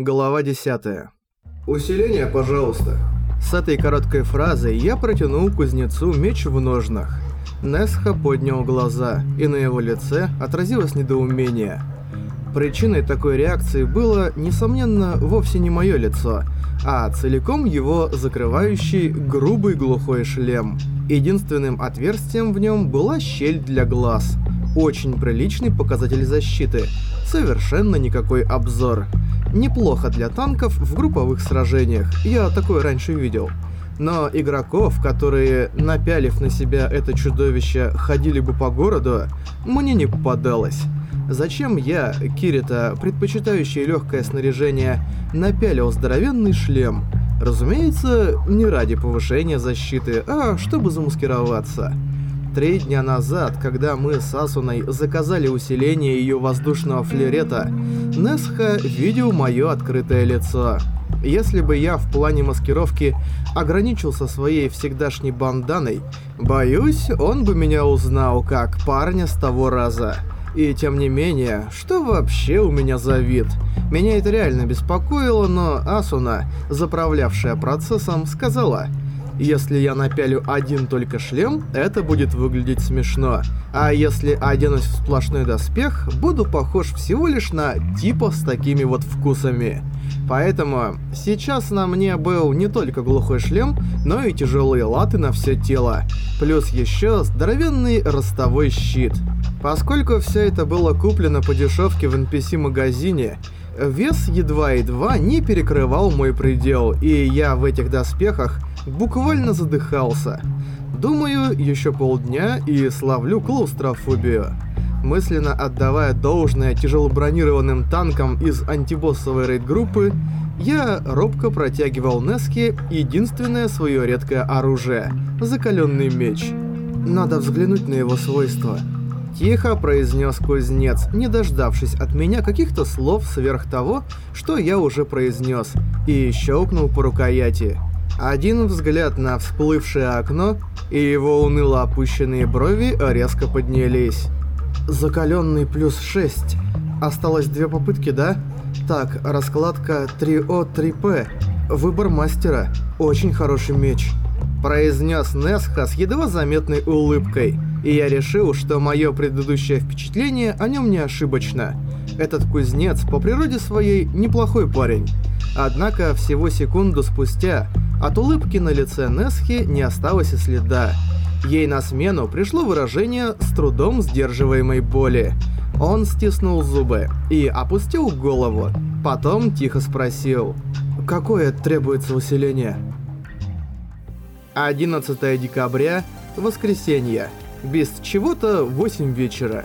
Глава 10. «Усиление, пожалуйста». С этой короткой фразой я протянул кузнецу меч в ножнах. Несха поднял глаза, и на его лице отразилось недоумение. Причиной такой реакции было, несомненно, вовсе не мое лицо, а целиком его закрывающий грубый глухой шлем. Единственным отверстием в нем была щель для глаз. Очень приличный показатель защиты. Совершенно никакой обзор. Неплохо для танков в групповых сражениях, я такое раньше видел. Но игроков, которые, напялив на себя это чудовище, ходили бы по городу, мне не попадалось. Зачем я, Кирита, предпочитающий легкое снаряжение, напялил здоровенный шлем? Разумеется, не ради повышения защиты, а чтобы замаскироваться. Три дня назад, когда мы с Асуной заказали усиление ее воздушного флерета, Несха видел мое открытое лицо. Если бы я в плане маскировки ограничился своей всегдашней банданой, боюсь, он бы меня узнал как парня с того раза. И тем не менее, что вообще у меня за вид? Меня это реально беспокоило, но Асуна, заправлявшая процессом, сказала – если я напялю один только шлем, это будет выглядеть смешно. А если оденусь в сплошной доспех, буду похож всего лишь на типа с такими вот вкусами. Поэтому сейчас на мне был не только глухой шлем, но и тяжелые латы на все тело. Плюс еще здоровенный ростовой щит. Поскольку все это было куплено по дешевке в NPC-магазине, вес едва-едва не перекрывал мой предел, и я в этих доспехах буквально задыхался. Думаю, еще полдня и славлю клаустрофобию. Мысленно отдавая должное тяжелобронированным танкам из антибоссовой рейд-группы, я робко протягивал Неске единственное свое редкое оружие — закаленный меч. Надо взглянуть на его свойства. Тихо произнес кузнец, не дождавшись от меня каких-то слов сверх того, что я уже произнес, и щелкнул по рукояти. Один взгляд на всплывшее окно, и его уныло опущенные брови резко поднялись. Закаленный плюс 6. Осталось две попытки, да? Так, раскладка 3О-3П. Выбор мастера. Очень хороший меч. Произнес Несха с едва заметной улыбкой. И я решил, что мое предыдущее впечатление о нем не ошибочно. Этот кузнец по природе своей неплохой парень. Однако всего секунду спустя от улыбки на лице Несхи не осталось и следа. Ей на смену пришло выражение с трудом сдерживаемой боли. Он стиснул зубы и опустил голову. Потом тихо спросил, «Какое требуется усиление?» 11 декабря, воскресенье, без чего-то 8 вечера.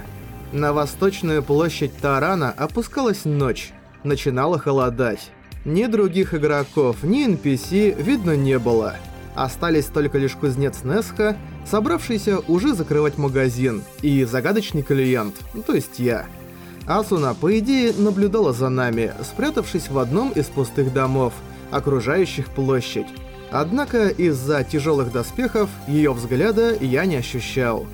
На восточную площадь Тарана опускалась ночь, начинало холодать. Ни других игроков, ни NPC видно не было. Остались только лишь кузнец Несха, собравшийся уже закрывать магазин, и загадочный клиент, то есть я. Асуна, по идее, наблюдала за нами, спрятавшись в одном из пустых домов, окружающих площадь. Однако из-за тяжелых доспехов ее взгляда я не ощущал.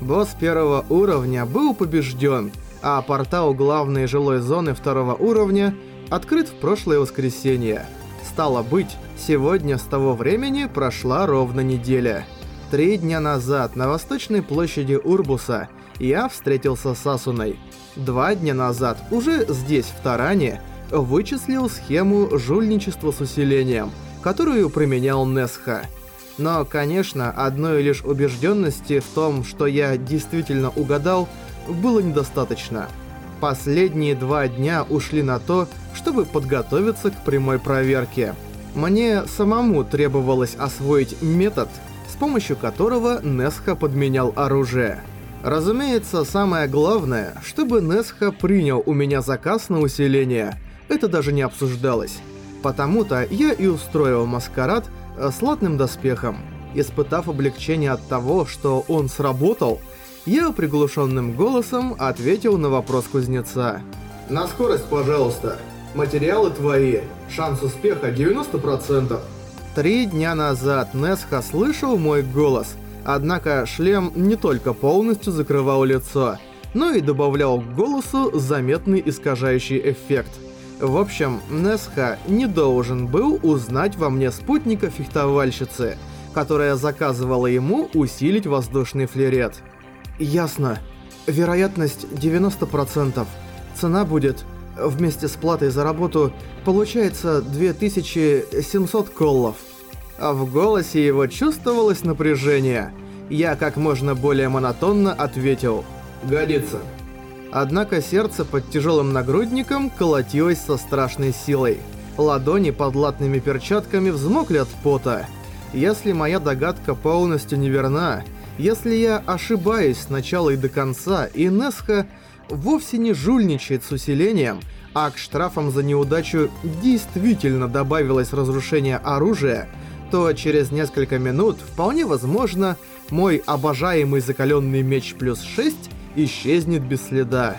Босс первого уровня был побежден, а портал главной жилой зоны второго уровня – открыт в прошлое воскресенье. Стало быть, сегодня с того времени прошла ровно неделя. Три дня назад на восточной площади Урбуса я встретился с Асуной. Два дня назад, уже здесь, в Таране, вычислил схему жульничества с усилением, которую применял Несха. Но, конечно, одной лишь убежденности в том, что я действительно угадал, было недостаточно. Последние два дня ушли на то, чтобы подготовиться к прямой проверке. Мне самому требовалось освоить метод, с помощью которого Несха подменял оружие. Разумеется, самое главное, чтобы Несха принял у меня заказ на усиление, это даже не обсуждалось. Потому-то я и устроил маскарад с латным доспехом. Испытав облегчение от того, что он сработал, я приглушенным голосом ответил на вопрос кузнеца. «На скорость, пожалуйста. Материалы твои. Шанс успеха 90%. Три дня назад Несха слышал мой голос, однако шлем не только полностью закрывал лицо, но и добавлял к голосу заметный искажающий эффект. В общем, Несха не должен был узнать во мне спутника фехтовальщицы, которая заказывала ему усилить воздушный флерет. Ясно. Вероятность 90%. Цена будет, вместе с платой за работу, получается 2700 коллов. А в голосе его чувствовалось напряжение. Я как можно более монотонно ответил «Годится». Однако сердце под тяжелым нагрудником колотилось со страшной силой. Ладони под латными перчатками взмокли от пота. Если моя догадка полностью неверна, если я ошибаюсь сначала и до конца, и Несха вовсе не жульничает с усилением, а к штрафам за неудачу действительно добавилось разрушение оружия, то через несколько минут, вполне возможно, мой обожаемый закаленный меч плюс 6 исчезнет без следа.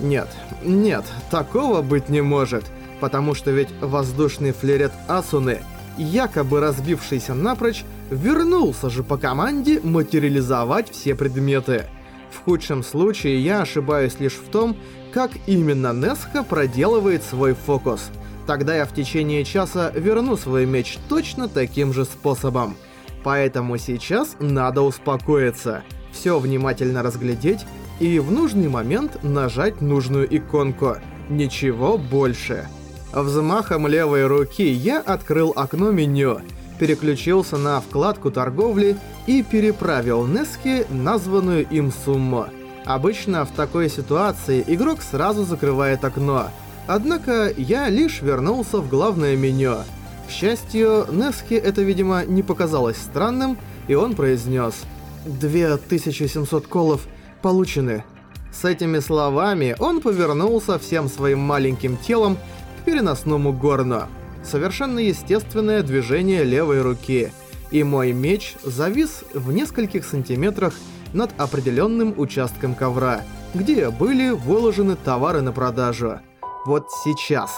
Нет, нет, такого быть не может, потому что ведь воздушный флерет Асуны, якобы разбившийся напрочь, вернулся же по команде материализовать все предметы. В худшем случае я ошибаюсь лишь в том, как именно Несха проделывает свой фокус. Тогда я в течение часа верну свой меч точно таким же способом. Поэтому сейчас надо успокоиться, все внимательно разглядеть и в нужный момент нажать нужную иконку. Ничего больше. Взмахом левой руки я открыл окно меню, переключился на вкладку торговли и переправил Нески названную им сумму. Обычно в такой ситуации игрок сразу закрывает окно, однако я лишь вернулся в главное меню. К счастью, Нески это, видимо, не показалось странным, и он произнес «2700 колов – получены». С этими словами он повернулся всем своим маленьким телом к переносному горну. Совершенно естественное движение левой руки, и мой меч завис в нескольких сантиметрах над определенным участком ковра, где были выложены товары на продажу. Вот сейчас,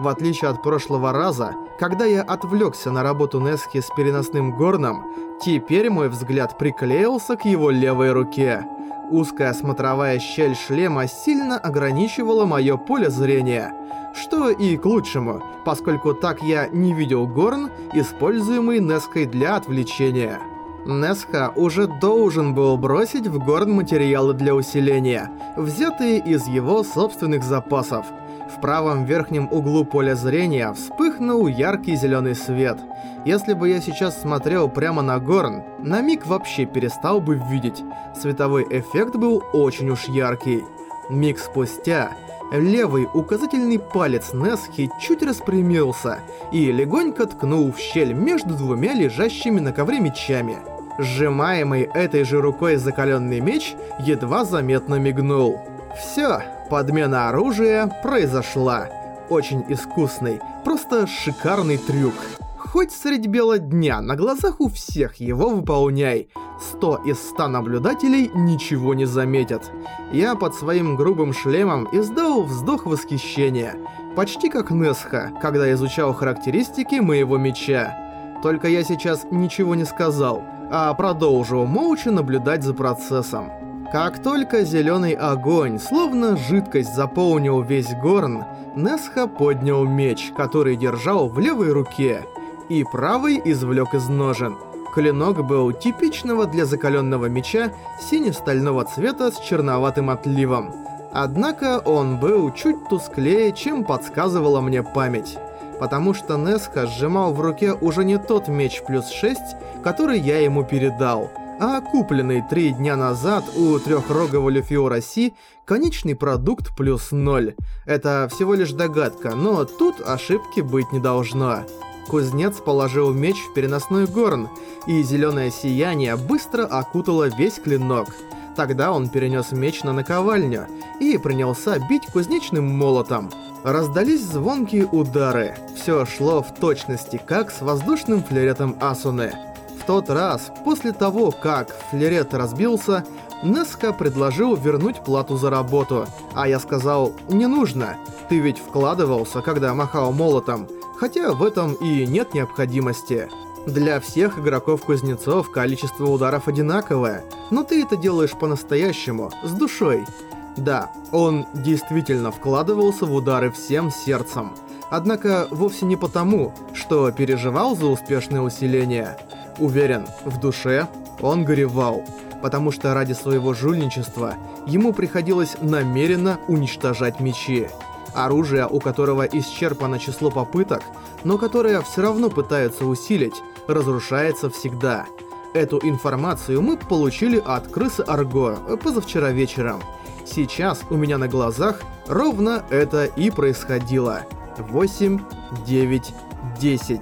в отличие от прошлого раза, когда я отвлекся на работу Нески с переносным горном, теперь мой взгляд приклеился к его левой руке. Узкая смотровая щель шлема сильно ограничивала мое поле зрения, что и к лучшему, поскольку так я не видел горн, используемый Неской для отвлечения. Несха уже должен был бросить в горн материалы для усиления, взятые из его собственных запасов – в правом верхнем углу поля зрения вспыхнул яркий зеленый свет. Если бы я сейчас смотрел прямо на Горн, на миг вообще перестал бы видеть. Световой эффект был очень уж яркий. Миг спустя левый указательный палец Несхи чуть распрямился и легонько ткнул в щель между двумя лежащими на ковре мечами. Сжимаемый этой же рукой закаленный меч едва заметно мигнул. Всё, подмена оружия произошла. Очень искусный, просто шикарный трюк. Хоть средь бела дня, на глазах у всех его выполняй. Сто из ста наблюдателей ничего не заметят. Я под своим грубым шлемом издал вздох восхищения. Почти как Несха, когда изучал характеристики моего меча. Только я сейчас ничего не сказал, а продолжил молча наблюдать за процессом. Как только зеленый огонь, словно жидкость, заполнил весь горн, Несха поднял меч, который держал в левой руке, и правый извлек из ножен. Клинок был типичного для закаленного меча сине-стального цвета с черноватым отливом. Однако он был чуть тусклее, чем подсказывала мне память. Потому что Несха сжимал в руке уже не тот меч плюс 6, который я ему передал – а купленный три дня назад у трехрогого Люфио Си конечный продукт плюс ноль. Это всего лишь догадка, но тут ошибки быть не должно. Кузнец положил меч в переносной горн, и зеленое сияние быстро окутало весь клинок. Тогда он перенес меч на наковальню и принялся бить кузнечным молотом. Раздались звонкие удары. Все шло в точности, как с воздушным флеретом Асуны тот раз, после того, как флерет разбился, Неска предложил вернуть плату за работу, а я сказал «не нужно, ты ведь вкладывался, когда махал молотом, хотя в этом и нет необходимости». Для всех игроков-кузнецов количество ударов одинаковое, но ты это делаешь по-настоящему, с душой. Да, он действительно вкладывался в удары всем сердцем. Однако вовсе не потому, что переживал за успешное усиление. Уверен, в душе он горевал, потому что ради своего жульничества ему приходилось намеренно уничтожать мечи. Оружие, у которого исчерпано число попыток, но которое все равно пытаются усилить, разрушается всегда. Эту информацию мы получили от крысы Арго позавчера вечером. Сейчас у меня на глазах ровно это и происходило. 8, 9, 10.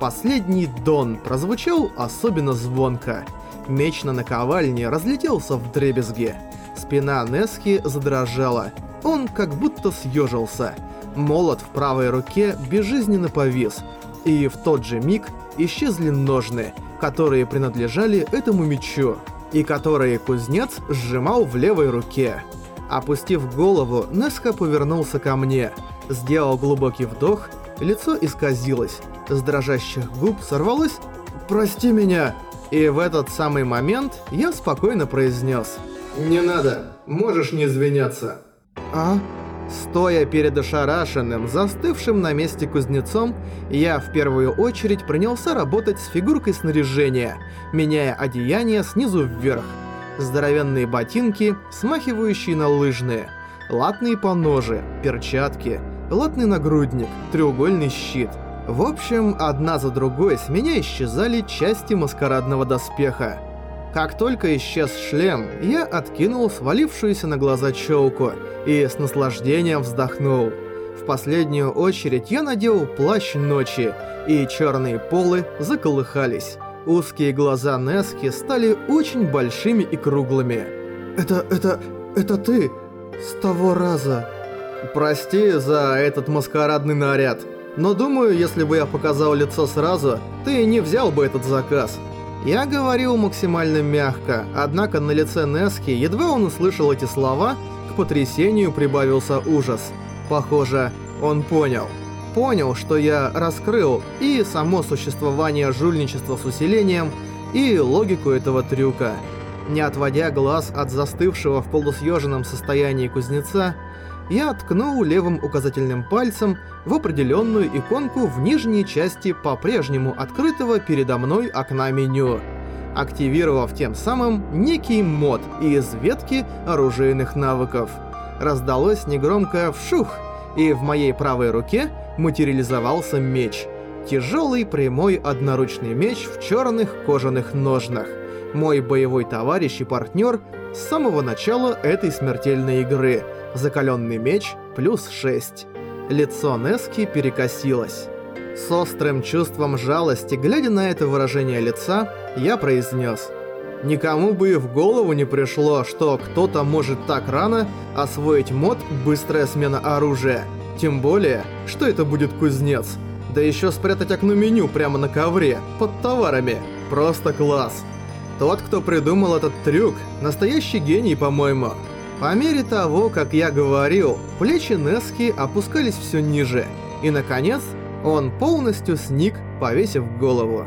Последний дон прозвучал особенно звонко. Меч на наковальне разлетелся в дребезги. Спина Нески задрожала. Он как будто съежился. Молот в правой руке безжизненно повис. И в тот же миг исчезли ножны, которые принадлежали этому мечу, и которые кузнец сжимал в левой руке. Опустив голову, Неска повернулся ко мне, сделал глубокий вдох, лицо исказилось, с дрожащих губ сорвалось «Прости меня!» И в этот самый момент я спокойно произнес «Не надо, можешь не извиняться». «А?» Стоя перед ошарашенным, застывшим на месте кузнецом, я в первую очередь принялся работать с фигуркой снаряжения, меняя одеяние снизу вверх. Здоровенные ботинки, смахивающие на лыжные, латные поножи, перчатки, латный нагрудник, треугольный щит. В общем, одна за другой с меня исчезали части маскарадного доспеха. Как только исчез шлем, я откинул свалившуюся на глаза челку и с наслаждением вздохнул. В последнюю очередь я надел плащ ночи, и черные полы заколыхались. Узкие глаза Нески стали очень большими и круглыми. «Это... это... это ты? С того раза...» «Прости за этот маскарадный наряд, но думаю, если бы я показал лицо сразу, ты не взял бы этот заказ». Я говорил максимально мягко, однако на лице Нески, едва он услышал эти слова, к потрясению прибавился ужас. Похоже, он понял. Понял, что я раскрыл и само существование жульничества с усилением, и логику этого трюка. Не отводя глаз от застывшего в полусъеженном состоянии кузнеца, я ткнул левым указательным пальцем в определенную иконку в нижней части по-прежнему открытого передо мной окна меню, активировав тем самым некий мод из ветки оружейных навыков. Раздалось негромкое «вшух», и в моей правой руке материализовался меч. Тяжелый прямой одноручный меч в черных кожаных ножнах. Мой боевой товарищ и партнер с самого начала этой смертельной игры — Закаленный меч плюс 6. Лицо Нески перекосилось. С острым чувством жалости, глядя на это выражение лица, я произнес. Никому бы и в голову не пришло, что кто-то может так рано освоить мод «Быстрая смена оружия». Тем более, что это будет кузнец. Да еще спрятать окно меню прямо на ковре, под товарами. Просто класс. Тот, кто придумал этот трюк, настоящий гений, по-моему. По мере того, как я говорил, плечи Нески опускались все ниже, и, наконец, он полностью сник, повесив голову.